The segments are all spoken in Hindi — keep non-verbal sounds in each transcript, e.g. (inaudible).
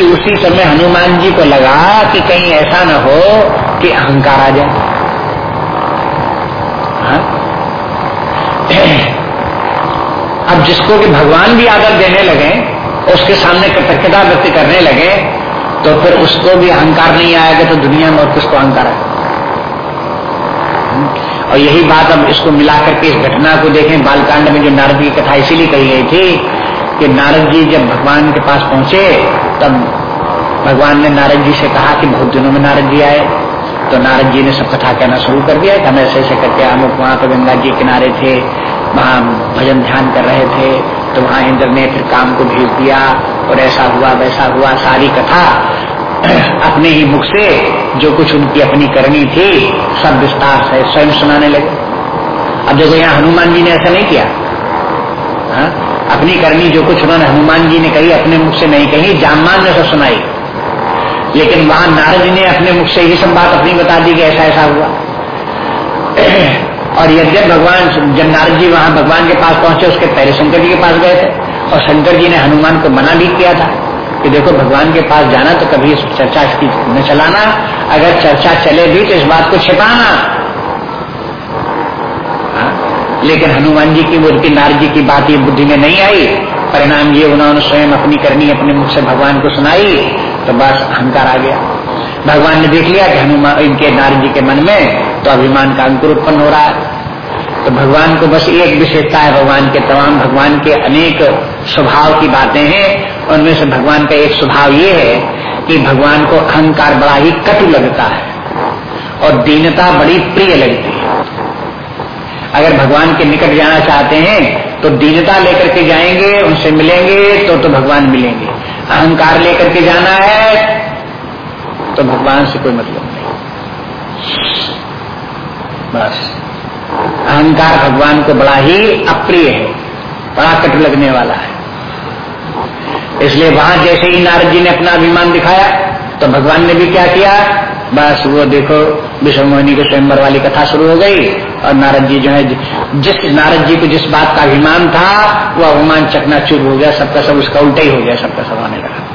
कि उसी समय हनुमान जी को लगा कि कहीं ऐसा न हो कि अहंकार आ जाए हाँ? अब जिसको कि भगवान भी आदर देने लगे, उसके सामने कृतज्ञता व्यक्त करने लगे तो फिर उसको भी अहंकार नहीं आएगा तो दुनिया में और किसको अहंकार आएगा और यही बात अब इसको मिलाकर के इस घटना को देखें, बालकांड में जो नारद की कथा इसीलिए कही गई थी कि नारद जी जब भगवान के पास पहुँचे तब भगवान ने नारद जी से कहा कि बहुत दिनों में नारद जी आए। तो नारद जी ने सब कथा कहना शुरू कर दिया। हम ऐसे ऐसे करके हम वहाँ पर गंगा जी किनारे थे। वहाँ भजन ध्यान कर रहे थे। तो वहाँ इंद्र ने फिर काम को भेज दिया और ऐसा हुआ, वैसा हुआ। सारी कथा (clears throat) अपने ही मुख से जो कुछ उनकी अपनी करनी थी, सब विस्तार से स्वयं सुनाने लगे। अब देखो यहाँ हनुमान जी ने ऐसा नहीं किया। हा? अपनी करनी जो कुछ उन्होंने हनुमान जी ने कही, अपने मुख से नहीं कही जामान ने सब सुनाई लेकिन वहाँ नारद जी ने अपने मुख से ही सब बात अपनी बता दी कि ऐसा ऐसा हुआ और यद्यप भगवान, जब नारद जी वहाँ भगवान के पास पहुँचे, उसके पहले शंकर जी के पास गए थे, और शंकर जी ने हनुमान को मना भी किया था कि देखो भगवान के पास जाना तो कभी इस चर्चा इसकी न चलाना, अगर चर्चा चले भी तो इस बात को छिपाना? लेकिन हनुमान जी की उनकी नारद जी की बात ये बुद्धि में नहीं आई। परिणाम ये उन्होंने स्वयं अपनी करनी, अपने मुख से भगवान को सुनाई तो बस अहंकार आ गया। भगवान ने देख लिया कि हनुमान, इनके, नारद जी के मन में तो अभिमान का अंकुर उत्पन्न हो रहा है। तो भगवान को बस एक विशेषता है, भगवान के तमाम, भगवान के अनेक स्वभाव की बातें हैं। उनमें से भगवान का एक स्वभाव ये है कि भगवान को अहंकार बड़ा ही कटु लगता है और दीनता बड़ी प्रिय लगती है। अगर भगवान के निकट जाना चाहते हैं तो दीनता लेकर के जाएँगे, उनसे मिलेंगे तो तो भगवान मिलेंगे। अहंकार लेकर के जाना है तो भगवान से कोई मतलब नहीं। बस। अहंकार भगवान को बड़ा ही अप्रिय है, बड़ा कट लगने वाला है। इसलिए वहाँ जैसे ही नारद जी ने अपना अभिमान दिखाया तो भगवान ने भी क्या किया? बस वो देखो विश्व मोहिनी के स्वयंवर वाली कथा शुरू हो गई। और नारद जी जो है, जिस नारद जी को जिस बात का अभिमान था, वो अभिमान चकनाचूर हो गया, सबका सब उसका उल्टा ही हो गया, सबका सब आने लगा।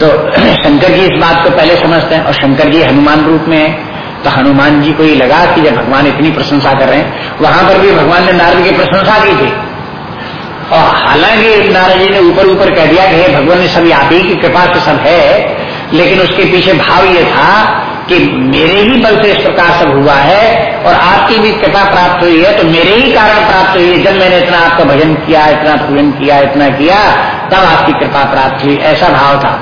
तो शंकर जी इस बात को पहले समझते हैं, और शंकर जी हनुमान रूप में है। तो हनुमान जी को ये लगा कि जब भगवान इतनी प्रशंसा कर रहे हैं, वहाँ पर भी भगवान ने नारद की प्रशंसा की थी। और हालाँकि नारद जी ने ऊपर ऊपर कह दिया कि भगवान ने सभी आप ही की कृपा से सब है, लेकिन उसके पीछे भाव ये था कि मेरे ही बल से इस प्रकार सब हुआ है और आपकी भी कृपा प्राप्त हुई है तो मेरे ही कारण प्राप्त हुई है। जब मैंने इतना आपका भजन किया, इतना पूजन किया, इतना किया, तब आपकी कृपा प्राप्त हुई। ऐसा भाव था।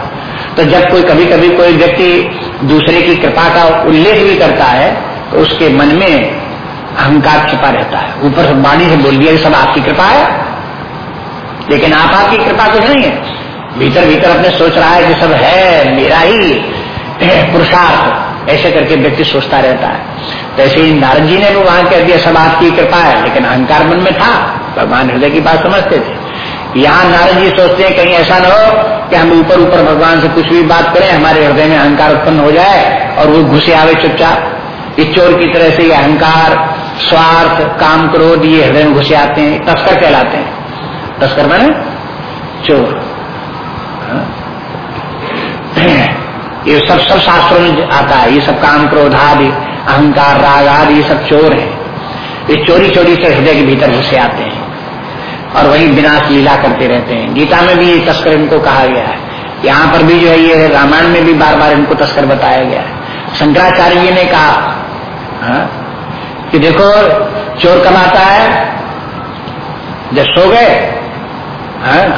तो जब कोई कभी कभी कोई व्यक्ति दूसरे की कृपा का उल्लेख भी करता है तो उसके मन में अहंकार छिपा रहता है। ऊपर वाणी से बोल दिया सब आपकी कृपा है। लेकिन आप आपकी कृपा कुछ नहीं है। भीतर भीतर अपने सोच रहा है कि सब है मेरा ही पुरुषार्थ। ऐसे करके व्यक्ति सोचता रहता है। तो ऐसे ही नारद जी ने भी वहाँ कह दिया, सब आपकी कृपा है। लेकिन अहंकार मन में था, भगवान हृदय की बात समझते थे। यहाँ नारद जी सोचते हैं, कहीं ऐसा न हो कि हम ऊपर ऊपर भगवान से कुछ भी बात करें, हमारे हृदय में अहंकार उत्पन्न हो जाए और वो घुसे आवे चुपचाप। इस चोर की तरह से ये अहंकार, स्वार्थ, काम, क्रोध, ये हृदय में घुसे आते हैं, तस्कर कहलाते हैं। तस्कर मैंने चोर हाँ? ये सब सब शास्त्रों में आता है, ये सब काम क्रोध आदि अहंकार, राग आदि, ये सब चोर है। ये चोरी चोरी से हृदय के भीतर घुसे आते हैं और वही विनाश लीला करते रहते हैं। गीता में भी ये तस्कर इनको कहा गया है। यहाँ पर भी जो है, ये रामायण में भी बार बार इनको तस्कर बताया गया है। शंकराचार्य जी ने कहा, हा? कि देखो, चोर कब आता है? जब सो गए।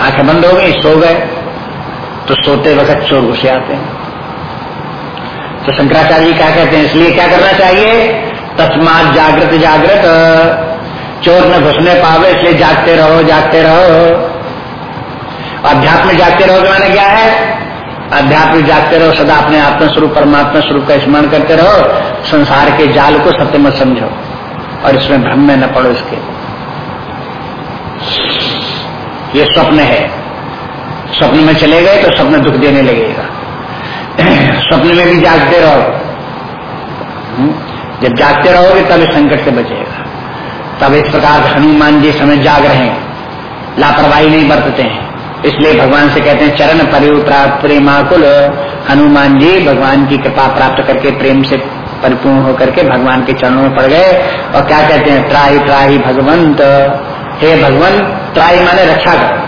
आँखें बंद हो गई, सो गए। तो सोते वक्त चोर घुसे आते हैं। तो शंकराचार्य जी क्या कहते हैं, इसलिए क्या करना चाहिए? तस्मात जागृत जागृत, चोर न घुसने पावे, इसलिए जागते रहो जागते रहो। अध्यात्म जागते रहो के माने क्या है? अध्यात्म जागते रहो, सदा अपने आत्मा स्वरूप, परमात्मा स्वरूप का स्मरण करते रहो। संसार के जाल को सत्य मत समझो, और इसमें भ्रम में न पड़ो इसके। ये स्वप्न है। स्वप्न में चले गए तो स्वप्न दुख देने लगेगा। स्वप्न में भी जागते रहो। हम्म? जब जागते रहोगे तब इस संकट से बचेगा। तब इस प्रकार हनुमान जी समय जाग रहे हैं। लापरवाही नहीं बरतते हैं। इसलिए भगवान से कहते हैं, चरण परिवृता प्रेमाकुल। हनुमान जी भगवान की कृपा प्राप्त करके प्रेम से परिपूर्ण होकर के भगवान के चरणों में पड़ गए। और क्या कहते हैं? त्राही त्राही भगवंत। हे भगवान, त्राही माने रक्षा करो।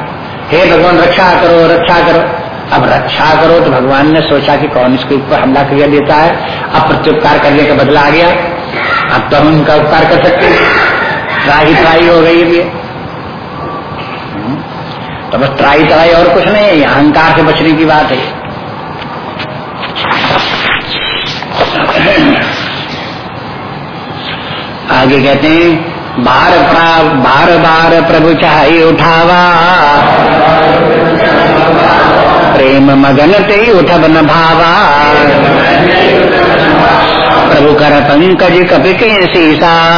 हे भगवान, रक्षा करो रक्षा करो। अब रक्षा करो तो भगवान ने सोचा कि कौन इसके ऊपर हमला कर देता है। अब प्रत्युपकार करने का बदला आ गया। अब तो हम उनका उपकार कर सकते त्राही त्राही हो गई ये। हम्म। तो बस त्राही त्राही और कुछ नहीं है अहंकार से बचने की बात है। आगे कहते हैं, बार बार बार प्रभु चाहे उठावा। प्रेम मगन ते उठब न भावा। प्रभु कर पंकज कपि के सीसा।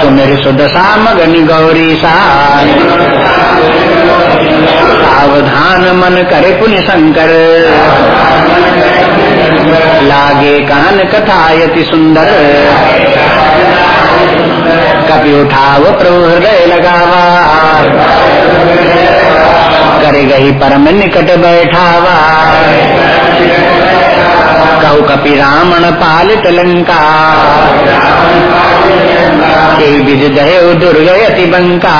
सुमिर सुदशा मगन गौरी सावधान मन करे पुण्य शंकर लागे कान कथायति सुंदर। कपि उठाव प्रभु हृदय लगावा। करे गही परम निकट बैठावा कहु कपि रावण पालित लंका। विज दहे बंका।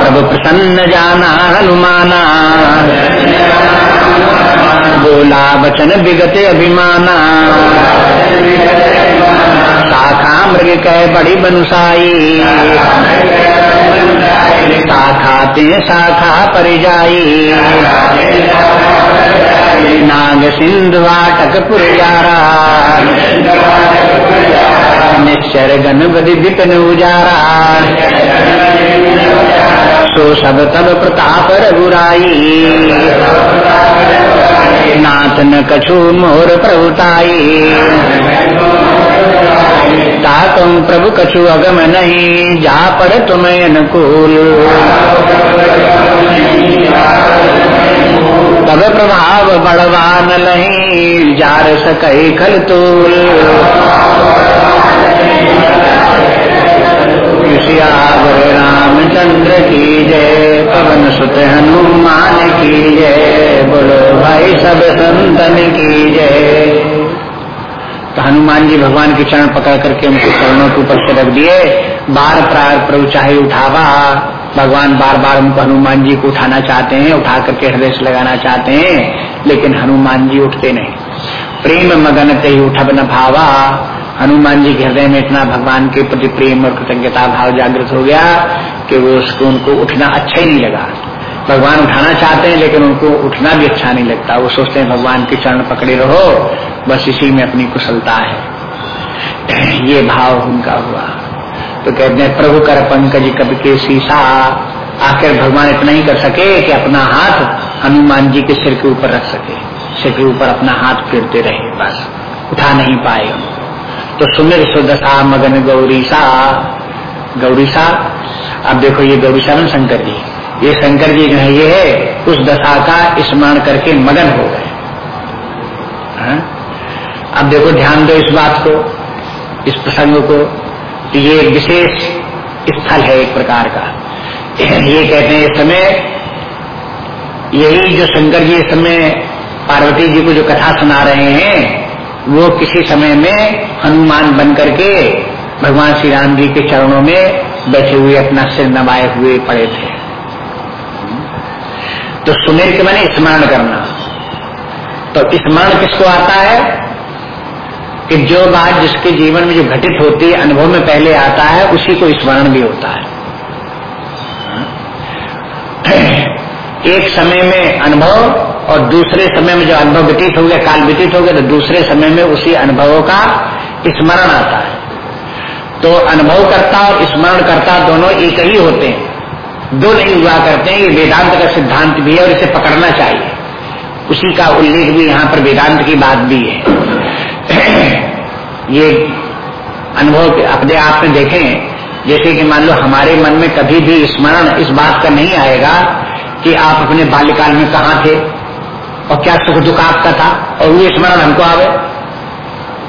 प्रभु प्रसन्न जाना हनुमाना। बोला वचन विगत अभिमाना। शाखा मृग कह बड़ी बनुसाई। शाखा ते शाखा पर जाई नाग सिंधु वाटक पुरजारा निश्चर गण बदि विपिन उजारा सो सब तब प्रताप रघुराई नाथ न कछु मोर प्रभुताई ताकम प्रभु कछु अगम नहीं, जा पड़ तुम्हें अनुकूल। तब प्रभाव बड़वान नहीं, जार सके खल तूल। रामचंद्र की जय, पवन सुत हनुमान की जय, बोलो भाई सब संतन की जय। तो हनुमान जी भगवान के चरण पकड़ करके उनके चरणों के ऊपर से रख दिए। बार प्रार प्रभु चाहे उठावा, भगवान बार बार उनको हनुमान जी को उठाना चाहते हैं, उठा करके हृदय से लगाना चाहते हैं, लेकिन हनुमान जी उठते नहीं। प्रेम मगन ते उठब न भावा। हनुमान जी के हृदय में इतना भगवान के प्रति प्रेम और कृतज्ञता भाव जागृत हो गया कि वो उसको, उनको उठना अच्छा ही नहीं लगा। भगवान उठाना चाहते हैं, लेकिन उनको उठना भी अच्छा नहीं लगता। वो सोचते हैं, भगवान के चरण पकड़े रहो, बस इसी में अपनी कुशलता है। ये भाव उनका हुआ। तो कहते हैं, प्रभु कर पंकज कब के शीशा आखिर भगवान इतना ही कर सके कि अपना हाथ हनुमान जी के सिर के ऊपर रख सके। सिर के ऊपर अपना हाथ फेरते रहे, बस। उठा नहीं पाए तो सुमिर सुदशा मगन गौरीसा। गौरीसा, अब देखो ये में शंकर जी ये शंकर जी जो है ये है, उस दशा का स्मरण करके मगन हो गए। हाँ? अब देखो, ध्यान दो इस बात को, इस प्रसंग को ये एक विशेष स्थल है एक प्रकार का। ये कहते हैं, इस समय यही जो शंकर जी इस समय पार्वती जी को जो कथा सुना रहे हैं, वो किसी समय में हनुमान बन करके भगवान श्री राम जी के चरणों में बैठे हुए, अपना सिर नवाए हुए पड़े थे। तो सुमेर के मैंने स्मरण करना। तो स्मरण किसको आता है? कि जो बात जिसके जीवन में जो घटित होती है, अनुभव में पहले आता है, उसी को स्मरण भी होता है। एक समय में अनुभव और दूसरे समय में जो अनुभव व्यतीत हो गया, काल व्यतीत हो गया तो दूसरे समय में उसी अनुभवों का स्मरण आता है। तो अनुभव करता और स्मरण करता दोनों एक ही होते हैं। दो नहीं हुआ करते हैं, ये वेदांत का सिद्धांत भी है और इसे पकड़ना चाहिए। उसी का उल्लेख भी यहाँ पर वेदांत की बात भी है। ये अनुभव अपने आप में देखें, जैसे कि मान लो हमारे मन में कभी भी स्मरण इस बात का नहीं आएगा कि आप अपने बाल्यकाल में कहा थे और क्या सुख दुख आपका था और वो स्मरण हमको आवे?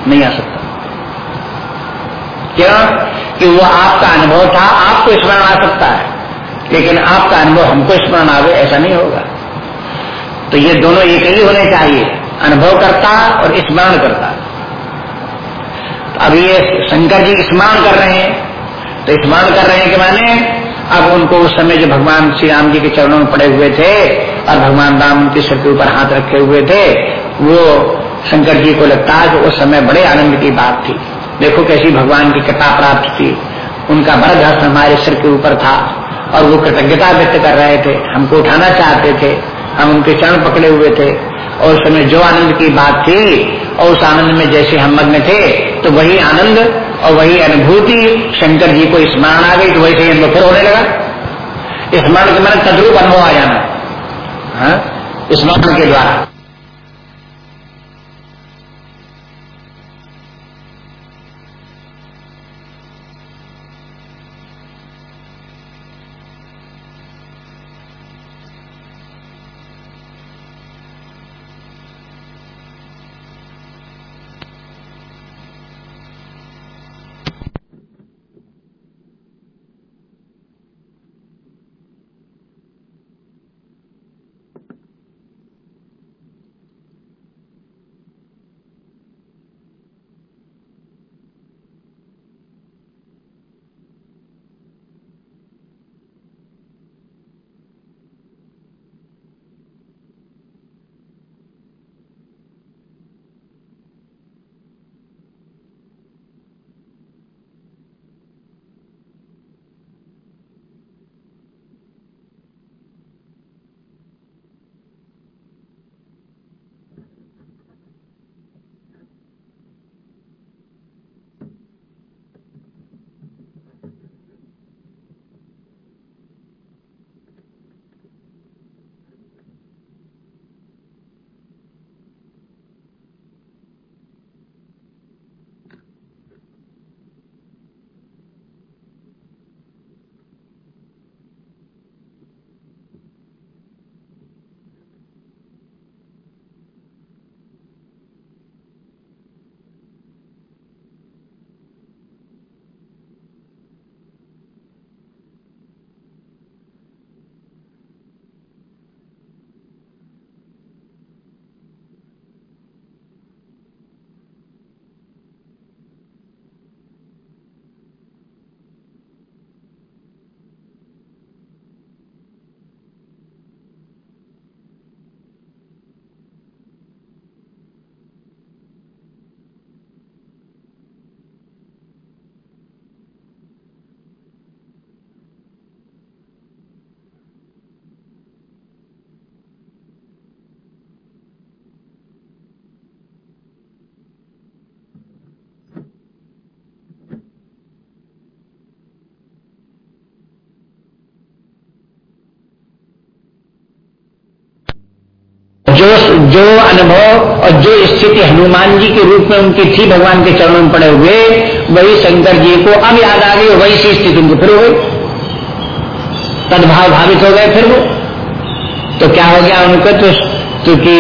नहीं आ सकता। क्यों? कि वो आपका अनुभव था, आपको स्मरण आ सकता है। लेकिन आपका अनुभव हमको स्मरण आवे ऐसा नहीं होगा। तो ये दोनों एक ही होने चाहिए, अनुभव करता और स्मरण करता। तो अब ये शंकर जी स्मरण कर रहे हैं तो स्मरण कर रहे हैं कि माने, अब उनको उस समय जो भगवान श्री राम जी के चरणों में पड़े हुए थे, और भगवान राम के सिर के ऊपर हाथ रखे हुए थे, वो शंकर जी को लगता है कि उस समय बड़े आनंद की बात थी। देखो कैसी भगवान की कृपा प्राप्त थी। उनका बड़ा हस्त हमारे सिर के ऊपर था। और वो कृतज्ञता व्यक्त कर रहे थे, हमको उठाना चाहते थे, हम उनके चरण पकड़े हुए थे। और उस समय जो आनंद की बात थी, और उस आनंद में जैसे हम मग्न थे तो वही आनंद और वही अनुभूति शंकर जी को स्मरण आ गई तो वैसे ही फिर होने लगा। स्मरण के मैंने तद्रूप अनुभव आ जाना। हाँ? स्मरण के द्वारा। जो अनुभव और जो स्थिति हनुमान जी के रूप में उनकी थी भगवान के चरणों में पड़े हुए, वही शंकर जी को अब याद आ गई, वही सी स्थिति उनको फिर हो गई। तदभाव भावित हो गए फिर वो। तो क्या हो गया उनको? तो क्योंकि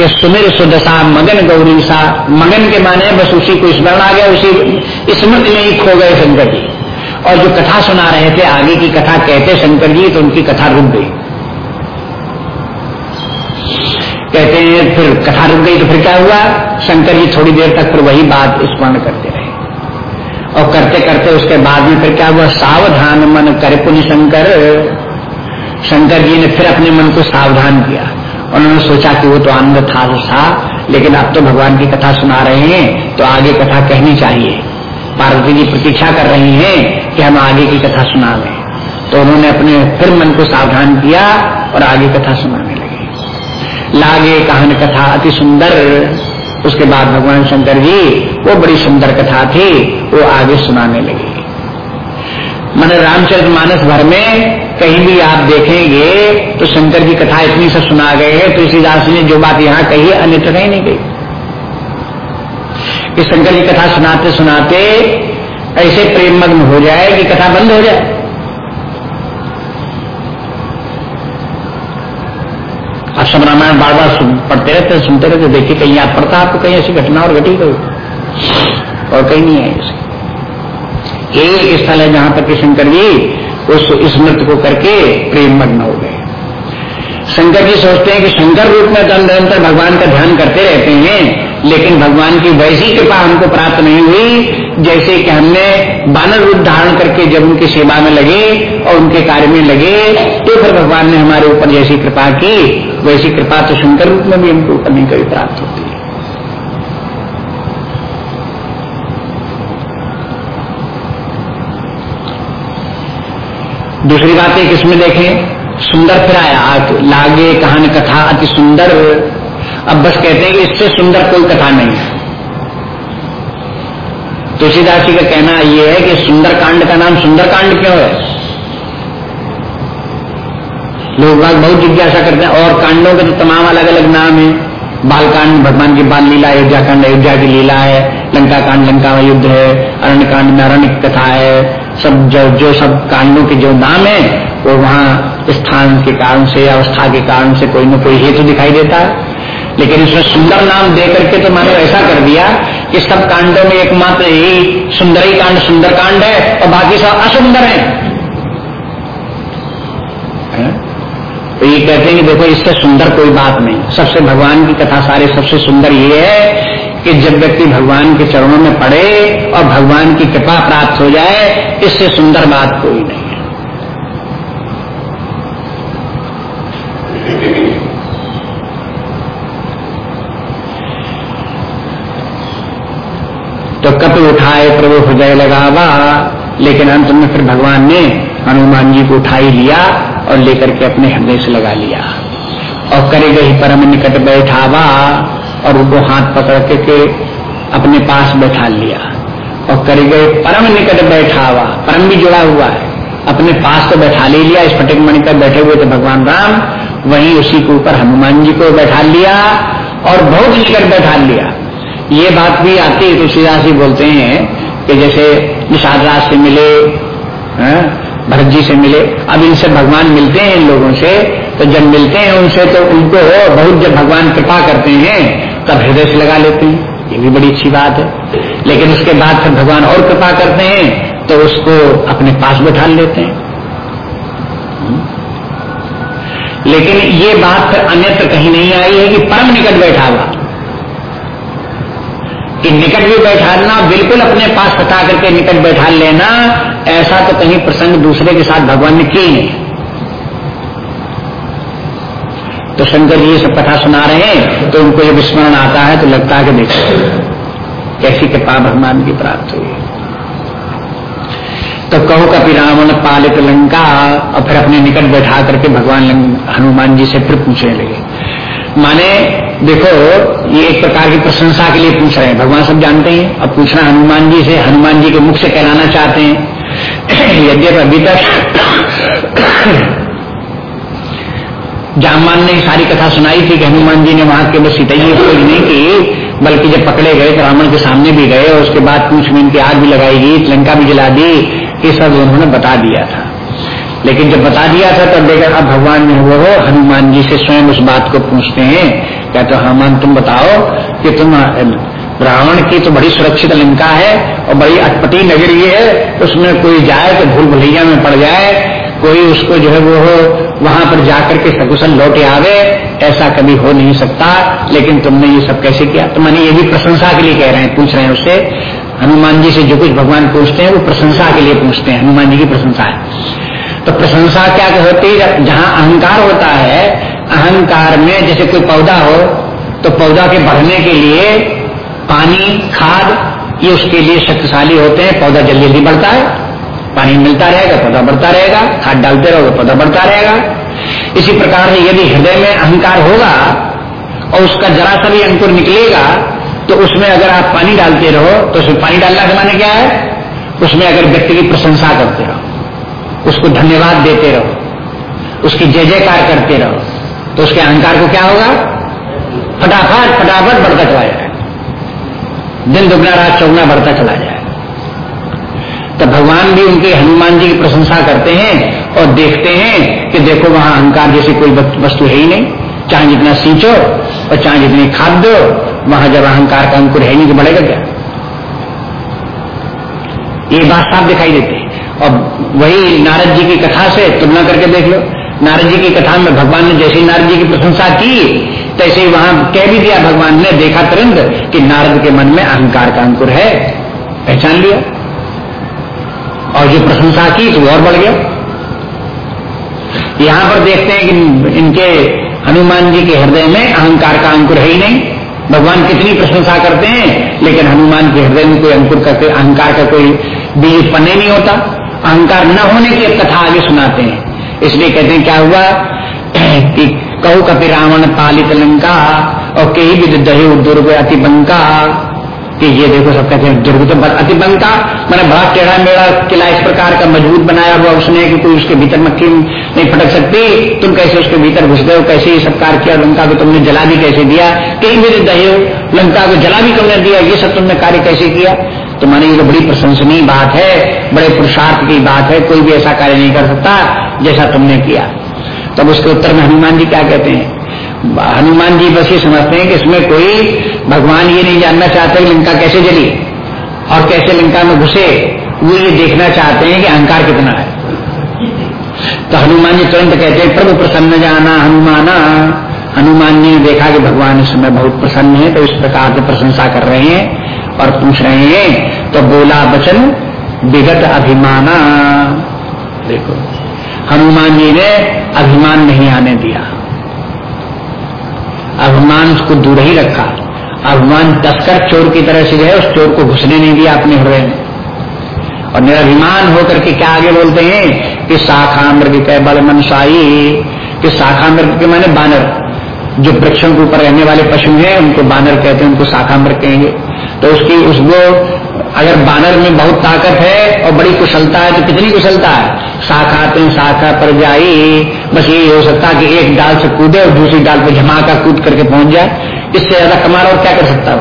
ये सुमिर सुदशा मगन गौरी सा, मगन के माने बस उसी को स्मरण आ गया, उसी स्मृति में ही खो गए शंकर जी। और जो कथा सुना रहे थे, आगे की कथा कहते शंकर जी तो उनकी कथा रुक गई। कहते हैं, फिर कथा रुक गई तो फिर क्या हुआ? शंकर जी थोड़ी देर तक फिर वही बात स्मरण करते रहे। और करते करते उसके बाद में फिर क्या हुआ? सावधान मन कर पुण्य शंकर। शंकर जी ने फिर अपने मन को सावधान किया। उन्होंने सोचा कि वो तो आनंद था था, लेकिन अब तो भगवान की कथा सुना रहे हैं तो आगे कथा कहनी चाहिए। पार्वती जी प्रतीक्षा कर रही हैं कि हम आगे की कथा सुना लें। तो उन्होंने अपने फिर मन को सावधान किया और आगे कथा सुनाने लगे कहान कथा अति सुंदर। उसके बाद भगवान शंकर जी, वो बड़ी सुंदर कथा थी, वो आगे सुनाने लगे। मन रामचरित मानस भर में कहीं भी आप देखेंगे तो शंकर जी कथा इतनी सब सुना गए हैं तुलसीदास ने जो बात यहाँ कही, अन्यत्र कहीं नहीं गई। कि शंकर जी कथा सुनाते सुनाते ऐसे प्रेम मग्न हो जाए कि कथा बंद हो जाए अब सब रामायण बार बार पढ़ते रहते सुनते रहते देखिए कहीं याद पड़ता आपको, कहीं ऐसी घटना और घटी गई और कहीं नहीं है एक स्थल है जहाँ पर कि शंकर जी, उस स्मृत को करके प्रेम मग्न हो गए। शंकर जी सोचते हैं कि शंकर रूप में तो निरंतर भगवान का ध्यान करते रहते हैं, लेकिन भगवान की वैसी कृपा हमको प्राप्त नहीं हुई जैसे कि हमने बानर रूप धारण करके जब उनकी सेवा में लगे और उनके कार्य में लगे तो फिर भगवान ने हमारे ऊपर जैसी कृपा की, वैसी कृपा तो शंकर रूप में भी हमको कभी कभी प्राप्त होती है। दूसरी बात एक इसमें देखें, सुंदर फिर आया लागे कहान कथा अति सुंदर। अब बस कहते हैं कि इससे सुंदर कोई कथा नहीं है। तुलसीदास जी का कहना यह है कि सुंदर कांड का नाम सुंदर कांड क्यों है? लोग बाग बहुत जिज्ञासा करते हैं, और कांडों के तो तमाम अलग अलग नाम है। बालकांड, भगवान की बाल लीला अयोध्या कांड अयोध्या की लीला है लंका कांड लंका में युद्ध है अरण्य कांड में अरण्य कथा है, सब जो जो सब कांडों के जो नाम है, वो वहाँ स्थान के कारण से, अवस्था के कारण से कोई न कोई हेतु दिखाई देता। है लेकिन इसमें सुंदर नाम दे करके तो मानो ऐसा कर दिया कि सब कांडों में एकमात्र यही सुंदर ही कांड सुंदर कांड है और बाकी सब असुंदर है? तो ये कहते हैं कि देखो, इससे सुंदर कोई बात नहीं। सबसे भगवान की कथा सारे सबसे सुंदर ये है कि जब व्यक्ति भगवान के चरणों में पड़े और भगवान की कृपा प्राप्त हो जाए, इससे सुंदर बात कोई नहीं। तो उठाए प्रभु हृदय लगावा लेकिन अंत में फिर भगवान ने हनुमान जी को उठा ही लिया और लेकर के अपने हृदय से लगा लिया। और करे गई परम निकट बैठावा और उनको हाथ पकड़ के, के अपने पास बैठा लिया। और करे गए परम निकट बैठावा परम भी जुड़ा हुआ है अपने पास तो बैठा ले लिया इस फटिक मणि पर बैठे हुए थे भगवान राम वहीं उसी के ऊपर हनुमान जी को बैठा लिया और बहुत निकट बैठा लिया। ये बात भी आती है तुलसीदास जी बोलते हैं कि जैसे निषाद राज से मिले भरत जी से मिले, अब इनसे भगवान मिलते हैं इन लोगों से तो जब मिलते हैं उनसे तो उनको बहुत जब भगवान कृपा करते हैं, तब हृदय से लगा लेते हैं। ये भी बड़ी अच्छी बात है। लेकिन उसके बाद फिर भगवान और कृपा करते हैं तो उसको अपने पास बैठा लेते हैं। लेकिन ये बात अन्यत्र कहीं नहीं आई है कि परम निकट बैठा हुआ। कि निकट भी बैठाना बिल्कुल अपने पास हटा करके निकट बैठा लेना, ऐसा तो कहीं प्रसंग दूसरे के साथ भगवान ने की नहीं। तो शंकर जी ये सब कथा सुना रहे हैं तो उनको जब स्मरण आता है तो लगता है कि देखो, कैसी कृपा भगवान की प्राप्त हुई। तो कहो कपि रावण पालित लंका, और फिर अपने निकट बैठा करके भगवान हनुमान जी से फिर पूछने लगे। माने देखो, ये एक प्रकार की प्रशंसा के लिए पूछ रहे हैं। भगवान सब जानते हैं अब पूछना हनुमान जी से। हनुमान जी के मुख से कहलाना चाहते हैं। (coughs) यद्यप अभी तक (coughs) जामान ने सारी कथा सुनाई थी कि हनुमान जी ने वहाँ के बस सीता जी खोज नहीं की, बल्कि जब पकड़े गए तो रावण के सामने भी गए और उसके बाद पूछ में इनकी आग भी लगाई गई, लंका भी जला दी। ये सब उन्होंने बता दिया था। लेकिन जब बता दिया था, तब देखा, अब भगवान ने वो हनुमान जी से स्वयं उस बात को पूछते हैं क्या तो हनुमान, तुम बताओ कि तुम रावण की तो बड़ी सुरक्षित लंका है और बड़ी अटपटी नगरी है, उसमें कोई जाए तो भूल भुलैया में पड़ जाए, कोई उसको जो है वो वहाँ पर जाकर के सकुशल लौटे आवे, ऐसा कभी हो नहीं सकता, लेकिन तुमने ये सब कैसे किया? तो मैंने ये भी प्रशंसा के लिए कह रहे हैं, पूछ रहे हैं उससे। हनुमान जी से जो कुछ भगवान पूछते हैं, वो प्रशंसा के लिए पूछते हैं, हनुमान जी की प्रशंसा है। तो प्रशंसा क्या होती है? जहाँ अहंकार होता है अहंकार में जैसे कोई पौधा हो तो पौधा के बढ़ने के लिए पानी, खाद, ये उसके लिए शक्तिशाली होते हैं। पौधा जल्दी जल्दी बढ़ता है, पानी मिलता रहेगा, पौधा बढ़ता रहेगा, खाद डालते रहोगे पौधा बढ़ता रहेगा। इसी प्रकार से यदि हृदय में अहंकार होगा और उसका जरा सा भी अंकुर निकलेगा तो उसमें अगर आप पानी डालते रहो तो उसमें पानी डालना के माने क्या है? उसमें अगर व्यक्ति की प्रशंसा करते रहो, उसको धन्यवाद देते रहो, उसकी जय जयकार करते रहो तो उसके अहंकार को क्या होगा? फटाफट फटाफट बढ़ता चला जाएगा दिन दुगना, रात चौगना बढ़ता चला जाएगा तो भगवान भी उनके हनुमान जी की प्रशंसा करते हैं और देखते हैं कि देखो वहाँ अहंकार जैसी कोई वस्तु है ही नहीं। चाहे जितना सींचो और चाहे जितनी खाद दो, वहाँ जब अहंकार का अंकुर है नहीं तो बढ़ेगा क्या? ये बात साफ़ दिखाई देती है। और वही नारद जी की कथा से तुलना करके देख लो। नारद जी की कथा में भगवान ने जैसे नारद जी की प्रशंसा की, तैसे ही वहाँ कह भी दिया भगवान ने, देखा तुरंत कि नारद के मन में अहंकार का अंकुर है। पहचान लिया। और जो प्रशंसा की तो और बढ़ गया। यहाँ पर देखते हैं कि इनके हनुमान जी के हृदय में अहंकार का अंकुर है ही नहीं। भगवान कितनी प्रशंसा करते हैं, लेकिन हनुमान के हृदय में कोई अंकुर करते अहंकार का कोई बीज उत्पन्न नहीं होता। अहंकार न होने की कथा आगे सुनाते हैं। इसलिए कहते हैं, क्या हुआ? (clears throat) कि कहू कपि रावण पालित लंका और कई विद दही दुर्ग अति बंका कि ये देखो, सब कहते हैं, दुर्ग तो अति बंका मैंने बड़ा टेढ़ा मेढ़ा किला इस प्रकार का मज़बूत बनाया हुआ उसने कि कोई उसके भीतर मक्खी नहीं फटक सकती। तुम कैसे उसके भीतर घुस गए कैसे ये सब कार्य किया? लंका को तुमने जला भी कैसे दिया? कहीं भी दहे लंका को जला भी तुमने दिया? ये सब तुमने कार्य कैसे किया? तो माने ये तो बड़ी प्रशंसनीय बात है, बड़े पुरुषार्थ की बात है, कोई भी ऐसा कार्य नहीं कर सकता। जैसा तुमने किया। तब उसके उत्तर में हनुमान जी क्या कहते हैं? हनुमान जी बस ये समझते हैं कि इसमें कोई भगवान ये नहीं जानना चाहते कि लंका कैसे जली और कैसे लंका में घुसे। वो ये देखना चाहते हैं कि अहंकार कितना है। तो हनुमान जी तुरंत कहते हैं, प्रभु प्रसन्न जाना हनुमाना। हनुमान जी ने देखा कि भगवान इस समय बहुत प्रसन्न है तो इस प्रकार से प्रशंसा कर रहे हैं और पूछ रहे हैं तो बोला बचन विगत अभिमाना। देखो। हनुमान जी ने अभिमान नहीं आने दिया। अभिमान उसको दूर ही रखा। अभिमान तस्कर चोर की तरह से है, उस चोर को घुसने नहीं दिया अपने हृदय में। और निराभिमान होकर के क्या आगे बोलते हैं? कि शाखा मृग के बल मनसाई, कि शाखा मृग के माने बानर। जो वृक्षों के ऊपर रहने वाले पशु हैं, उनको बानर कहते हैं, उनको शाखा मृग कहेंगे। तो उसकी, उसको अगर बानर में बहुत ताकत है और बड़ी कुशलता है तो कितनी कुशलता है? शाखा तुम शाखा पर जाई। बस यही हो सकता है कि एक डाल से कूदे और दूसरी डाल पर झमाका कूद करके पहुँच जाए। इससे ज़्यादा कमाल और क्या कर सकता है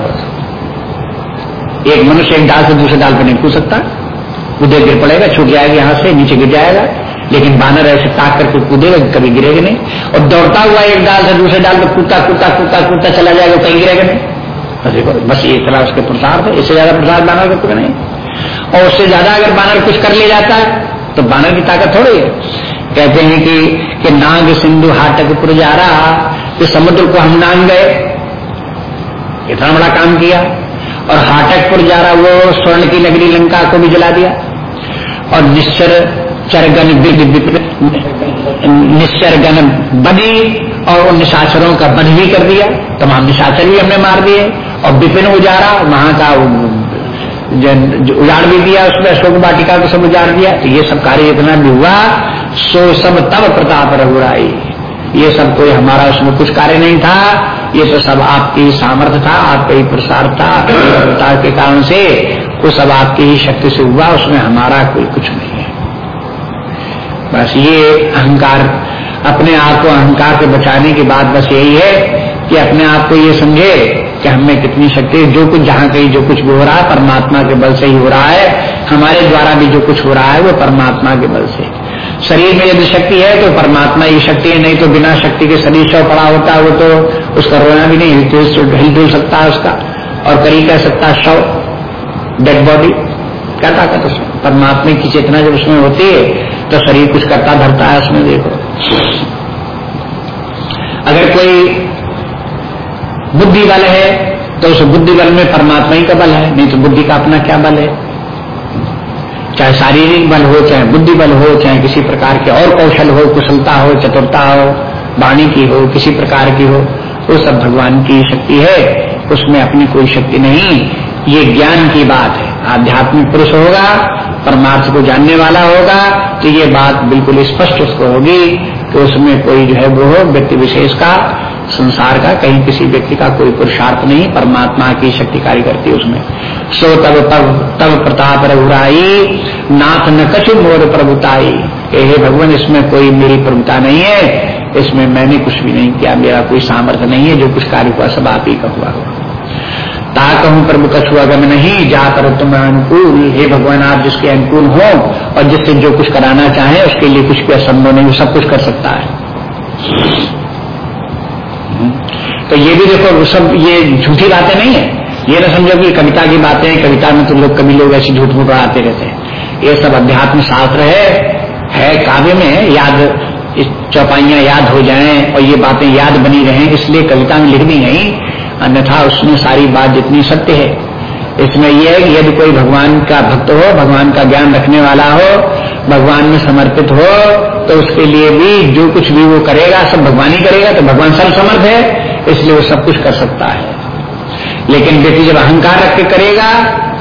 एक मनुष्य एक डाल से दूसरे डाल पर नहीं कूद सकता। कूदे गिर पड़ेगा, छूट जाएगा यहाँ से, नीचे गिर जाएगा। लेकिन बानर ऐसे ताक करके कूदेगा कभी गिरेगा नहीं। और दौड़ता हुआ एक डाल से दूसरे डाल पर कूदता कूदता कूदता कूदता चला जाएगा, कहीं गिरेगा नहीं। बस बस इतना उसके प्रसार है इससे ज़्यादा प्रसार बानर का नहीं। और उससे ज़्यादा अगर बानर कुछ कर ले जाता है तो बानर की ताकत थोड़ी है। कहते हैं कि, कि नाग सिंधु हाटक पुर जा रहा तो समुद्र को हम नांग गए। इतना बड़ा काम किया। और हाटकपुर जा रहा वो स्वर्ण की नगरी लंका को भी जला दिया। और निश्चर चरगन निश्चर गण बनी और उन निशाचरों का बध भी कर दिया, तमाम निशाचर भी हमने मार दिए। और विपिन उजारा, वहाँ का उजाड़ भी दिया, उसमें अशोक वाटिका को सब उजाड़ दिया। तो ये सब कार्य इतना भी हुआ, सो सब तब प्रताप रघुराई। ये सब कोई हमारा उसमें कुछ कार्य नहीं था। ये तो सब आपकी सामर्थ्य था, आपका ही प्रसार था के कारण से वो सब आपकी ही शक्ति से हुआ, उसमें हमारा कोई कुछ नहीं है। बस ये अहंकार अपने आप को अहंकार से बचाने की बात बस यही है कि अपने आप को ये समझे कि हमें कितनी शक्ति जो कुछ जहाँ कहीं, जो कुछ भी हो रहा है, परमात्मा के बल से ही हो रहा है। हमारे द्वारा भी जो कुछ हो रहा है, वो परमात्मा के बल से। शरीर में यदि शक्ति है तो परमात्मा की शक्ति है, नहीं तो बिना शक्ति के शरीर शव पड़ा होता है वो तो। उसका रोना भी नहीं हिल हिल डुल सकता है उसका। और करी कह सकता है शव डेड बॉडी ताकत उसमें? परमात्मा की चेतना जब उसमें होती है तो शरीर कुछ करता धरता है उसमें, देखो। अगर कोई बुद्धि बल है तो उस बुद्धि बल में परमात्मा ही का बल है, नहीं तो बुद्धि का अपना क्या बल है? चाहे शारीरिक बल हो, चाहे बुद्धि बल हो, चाहे किसी प्रकार के और कौशल हो, कुशलता हो, चतुरता हो, वाणी की हो, किसी प्रकार की हो, वो सब भगवान की शक्ति है। उसमें अपनी कोई शक्ति नहीं। ये ज्ञान की बात है। आध्यात्मिक पुरुष होगा परमार्थ को जानने वाला होगा तो ये बात बिल्कुल स्पष्ट उसको होगी कि उसमें कोई जो है वो व्यक्ति विशेष का, संसार का, कहीं किसी व्यक्ति का कोई पुरुषार्थ नहीं, परमात्मा की शक्ति कार्य करती उसमें। सो तब तब तब प्रताप रघुराई, नाथ न कछु मोर प्रभुताई। हे भगवान, इसमें कोई मेरी प्रभुता नहीं है, इसमें मैंने कुछ भी नहीं किया, मेरा कोई सामर्थ्य नहीं है, जो कुछ कार्य हुआ, सब आप ही का हुआ ता कहूँ प्रभु कछु अगम नहीं जा कर तुम अनुकूल, हे भगवान, आप जिसके अनुकूल हो और जिससे जो कुछ कराना चाहे, उसके लिए कुछ भी असंभव नहीं, सब कुछ कर सकता है। तो ये भी देखो सब, ये झूठी बातें नहीं है। ये ना समझो कि कविता की बातें, कविता में तो लोग, कभी लोग ऐसे झूठ मूठ आते रहते हैं। ये सब अध्यात्म शास्त्र है है काव्य में, याद चौपाइयाँ याद हो जाएँ और ये बातें याद बनी रहें, इसलिए कविता में लिख दी गई अन्यथा उसमें सारी बात जितनी सत्य है। इसमें यह है कि यदि कोई भगवान का भक्त हो, भगवान का ज्ञान रखने वाला हो, भगवान में समर्पित हो तो उसके लिए भी जो कुछ भी वो करेगा, सब भगवान ही करेगा तो भगवान सब समर्थ है, इसलिए वो सब कुछ कर सकता है। लेकिन व्यक्ति जब अहंकार रख के करेगा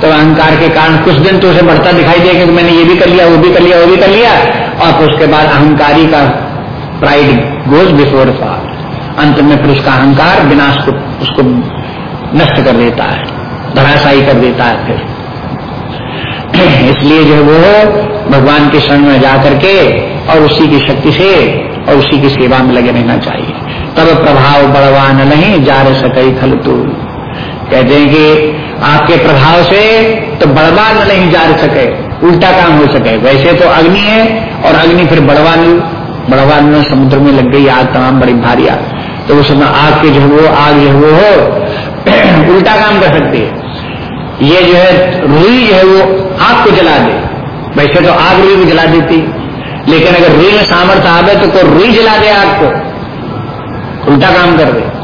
तो अहंकार के कारण कुछ दिन तो उसे बढ़ता दिखाई देगा कि मैंने ये भी कर लिया, वो भी कर लिया, वो भी कर लिया, और फिर उसके बाद अहंकारी का प्राइड गोज बिफोर फॉल अंत में फिर उसका अहंकार विनाश को, उसको नष्ट कर देता है धराशाई कर देता है फिर। (clears throat) इसलिए जो वो भगवान के शरण में जा करके और उसी की शक्ति से और उसी की सेवा में लगे रहना चाहिए। तब प्रभाव बड़वान नहीं जा रहे सके खल तो कहते हैं कि आपके प्रभाव से तो बड़वान नहीं जा सके, उल्टा काम हो सके। वैसे तो अग्नि है और अग्नि फिर बड़वान बड़वान में समुद्र में लग गई आग तमाम बड़ी भारी आग। तो उसमें आग के जो वो, आग जो वो हो, (clears throat) उल्टा काम कर सकती है। ये जो है, रुई जो है वो आग को जला दे। वैसे तो आग रुई को जला देती। लेकिन अगर रुई में सामर्थ्य आवे तो कोई रुई जला दे आग को। उल्टा काम कर दे।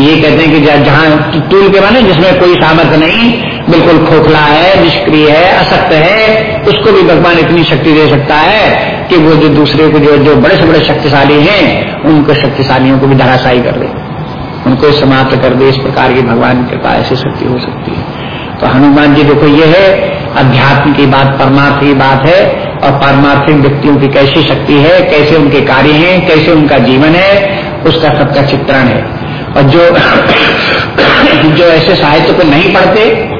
ये कहते हैं कि जहाँ टूल के माने जिसमें कोई सामर्थ्य नहीं बिल्कुल खोखला है, निष्क्रिय है, असक्त है, उसको भी भगवान इतनी शक्ति दे सकता है कि वो जो दूसरे को जो जो बड़े से बड़े शक्तिशाली हैं, उनको शक्तिशालियों को भी धराशायी कर दे। उनको समाप्त कर दे, इस प्रकार की भगवान की कृपा ऐसी शक्ति हो सकती है। तो हनुमान जी देखो, ये है अध्यात्म की बात, परमार्थ की बात है, और पारमार्थिक व्यक्तियों की कैसी शक्ति है, कैसे उनके कार्य हैं, कैसे उनका जीवन है, उसका सबका चित्रण है। और जो (coughs) जो ऐसे साहित्य को नहीं पढ़ते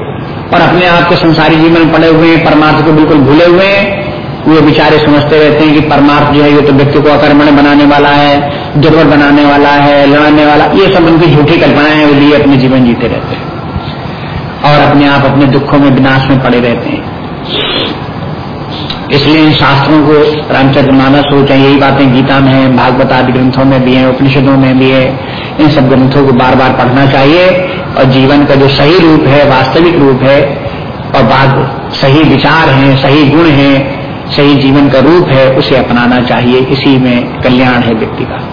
और अपने आप को संसारी जीवन पड़े हुए हैं, परमार्थ को बिल्कुल भूले हुए हैं। वो बेचारे समझते रहते हैं कि परमार्थ जो है, ये तो व्यक्ति को अकर्मण बनाने वाला है, दुर्बल बनाने वाला है, लड़ाने वाला, ये सब उनकी झूठी कल्पनाएँ वो लिए अपने जीवन जीते रहते हैं। और अपने आप अपने दुखों में, विनाश में पड़े रहते हैं। इसलिए इन शास्त्रों को रामचंद्र मानस हो, चाहे यही बातें गीता में है, भागवत आदि ग्रंथों में भी है, उपनिषदों में भी है, इन सब ग्रंथों को बार बार पढ़ना चाहिए। और जीवन का जो सही रूप है, वास्तविक रूप है, और बात सही विचार है, सही गुण है, सही जीवन का रूप है, उसे अपनाना चाहिए। इसी में कल्याण है व्यक्ति का।